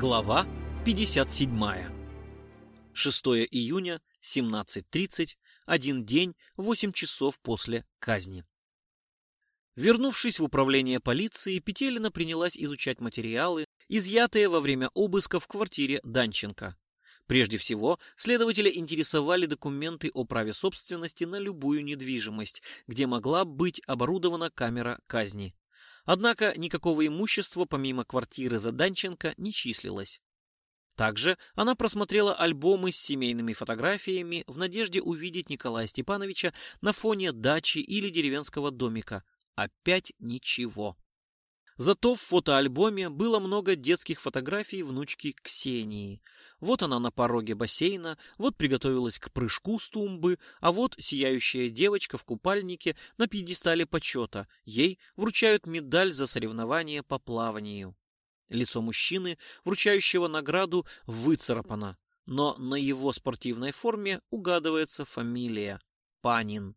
Глава 57. 6 июня, 17.30, один день, 8 часов после казни. Вернувшись в управление полиции, Петелина принялась изучать материалы, изъятые во время обыска в квартире Данченко. Прежде всего, следователя интересовали документы о праве собственности на любую недвижимость, где могла быть оборудована камера казни. Однако никакого имущества помимо квартиры Заданченко не числилось. Также она просмотрела альбомы с семейными фотографиями в надежде увидеть Николая Степановича на фоне дачи или деревенского домика. Опять ничего. Зато в фотоальбоме было много детских фотографий внучки Ксении. Вот она на пороге бассейна, вот приготовилась к прыжку с тумбы, а вот сияющая девочка в купальнике на пьедестале почета. Ей вручают медаль за соревнование по плаванию. Лицо мужчины, вручающего награду, выцарапано, но на его спортивной форме угадывается фамилия – Панин.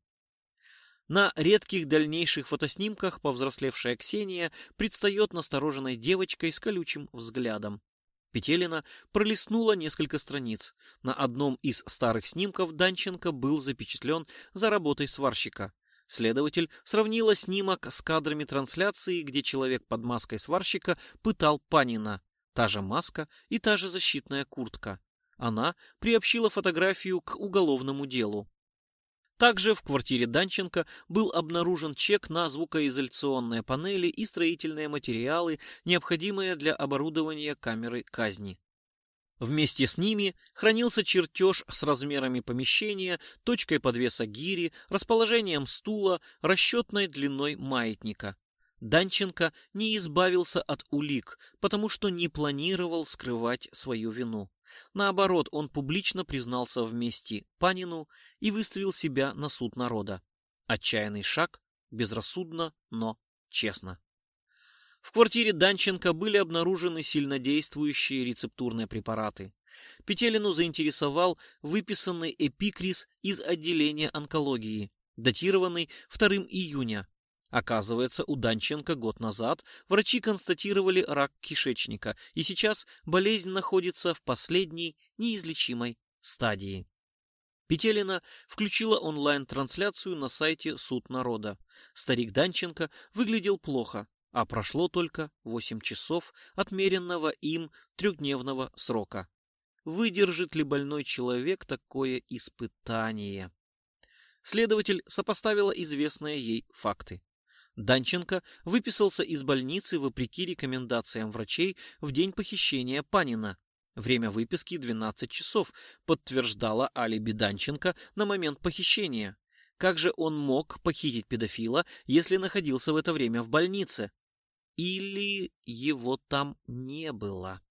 На редких дальнейших фотоснимках повзрослевшая Ксения предстает настороженной девочкой с колючим взглядом. Петелина пролистнула несколько страниц. На одном из старых снимков Данченко был запечатлен за работой сварщика. Следователь сравнила снимок с кадрами трансляции, где человек под маской сварщика пытал Панина. Та же маска и та же защитная куртка. Она приобщила фотографию к уголовному делу. Также в квартире Данченко был обнаружен чек на звукоизоляционные панели и строительные материалы, необходимые для оборудования камеры казни. Вместе с ними хранился чертеж с размерами помещения, точкой подвеса гири, расположением стула, расчетной длиной маятника. Данченко не избавился от улик, потому что не планировал скрывать свою вину. Наоборот, он публично признался в мести Панину и выставил себя на суд народа. Отчаянный шаг, безрассудно, но честно. В квартире Данченко были обнаружены сильнодействующие рецептурные препараты. Петелину заинтересовал выписанный эпикриз из отделения онкологии, датированный 2 июня, Оказывается, у Данченко год назад врачи констатировали рак кишечника, и сейчас болезнь находится в последней неизлечимой стадии. Петелина включила онлайн-трансляцию на сайте Суд народа. Старик Данченко выглядел плохо, а прошло только 8 часов отмеренного им трехдневного срока. Выдержит ли больной человек такое испытание? Следователь сопоставила известные ей факты. Данченко выписался из больницы вопреки рекомендациям врачей в день похищения Панина. Время выписки 12 часов, подтверждала алиби Данченко на момент похищения. Как же он мог похитить педофила, если находился в это время в больнице? Или его там не было?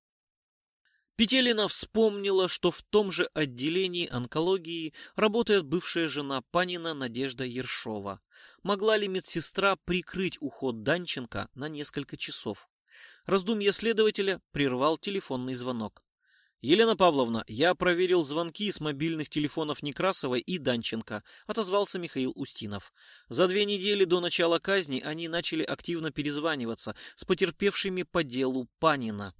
Петелина вспомнила, что в том же отделении онкологии работает бывшая жена Панина Надежда Ершова. Могла ли медсестра прикрыть уход Данченко на несколько часов? Раздумья следователя прервал телефонный звонок. «Елена Павловна, я проверил звонки с мобильных телефонов Некрасовой и Данченко», — отозвался Михаил Устинов. «За две недели до начала казни они начали активно перезваниваться с потерпевшими по делу Панина».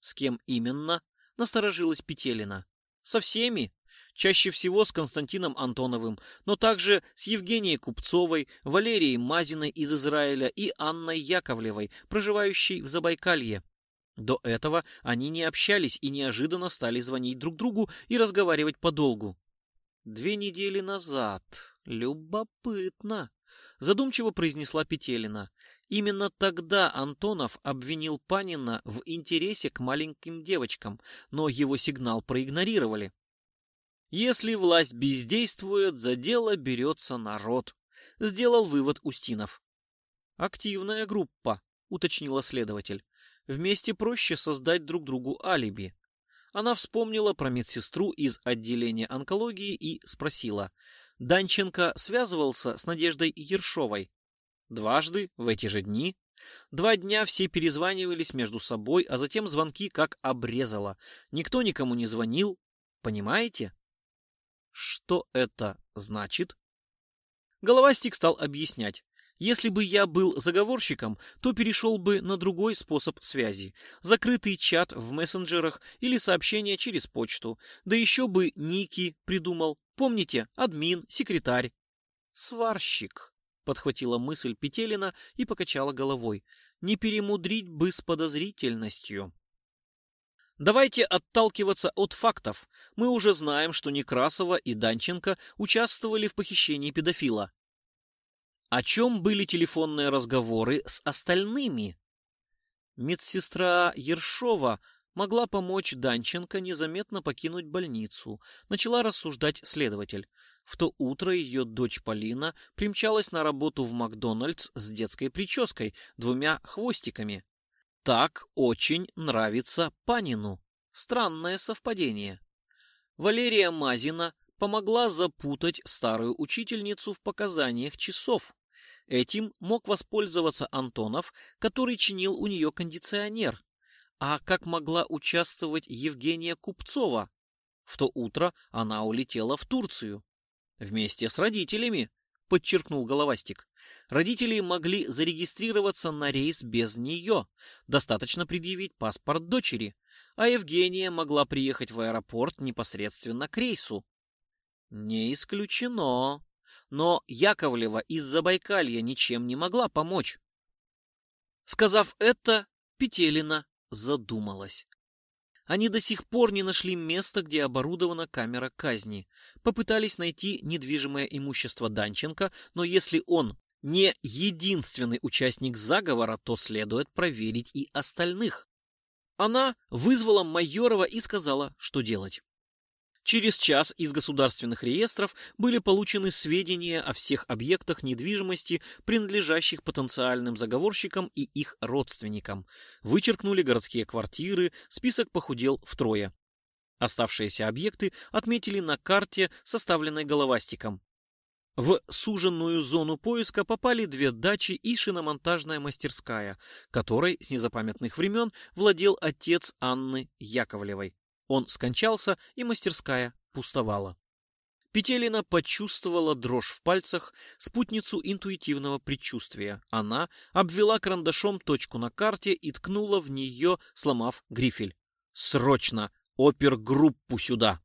«С кем именно?» Насторожилась Петелина. Со всеми, чаще всего с Константином Антоновым, но также с Евгенией Купцовой, Валерией Мазиной из Израиля и Анной Яковлевой, проживающей в Забайкалье. До этого они не общались и неожиданно стали звонить друг другу и разговаривать подолгу. Две недели назад. Любопытно. Задумчиво произнесла Петелина. Именно тогда Антонов обвинил Панина в интересе к маленьким девочкам, но его сигнал проигнорировали. Если власть бездействует, за дело берется народ, сделал вывод Устинов. Активная группа, уточнила следователь. Вместе проще создать друг другу алиби. Она вспомнила про медсестру из отделения онкологии и спросила. Данченко связывался с Надеждой Ершовой. Дважды в эти же дни. Два дня все перезванивались между собой, а затем звонки как обрезало. Никто никому не звонил. Понимаете? Что это значит? Головастик стал объяснять. Если бы я был заговорщиком, то перешел бы на другой способ связи. Закрытый чат в мессенджерах или сообщение через почту. Да еще бы ники придумал. Помните, админ, секретарь. Сварщик, подхватила мысль Петелина и покачала головой. Не перемудрить бы с подозрительностью. Давайте отталкиваться от фактов. Мы уже знаем, что Некрасова и Данченко участвовали в похищении педофила. О чем были телефонные разговоры с остальными? Медсестра Ершова могла помочь Данченко незаметно покинуть больницу, начала рассуждать следователь. В то утро ее дочь Полина примчалась на работу в Макдональдс с детской прической, двумя хвостиками. Так очень нравится Панину. Странное совпадение. Валерия Мазина помогла запутать старую учительницу в показаниях часов. Этим мог воспользоваться Антонов, который чинил у нее кондиционер. А как могла участвовать Евгения Купцова? В то утро она улетела в Турцию. Вместе с родителями, подчеркнул Головастик. Родители могли зарегистрироваться на рейс без нее. Достаточно предъявить паспорт дочери. А Евгения могла приехать в аэропорт непосредственно к рейсу. Не исключено. Но Яковлева из Забайкалья ничем не могла помочь. Сказав это, Петелина задумалась. Они до сих пор не нашли места, где оборудована камера казни. Попытались найти недвижимое имущество Данченко, но если он не единственный участник заговора, то следует проверить и остальных. Она вызвала Майорова и сказала, что делать. Через час из государственных реестров были получены сведения о всех объектах недвижимости, принадлежащих потенциальным заговорщикам и их родственникам. Вычеркнули городские квартиры, список похудел втрое. Оставшиеся объекты отметили на карте, составленной головастиком. В суженную зону поиска попали две дачи и шиномонтажная мастерская, которой с незапамятных времен владел отец Анны Яковлевой. Он скончался, и мастерская пустовала. Петелина почувствовала дрожь в пальцах, спутницу интуитивного предчувствия. Она обвела карандашом точку на карте и ткнула в нее, сломав грифель. «Срочно! Опергруппу сюда!»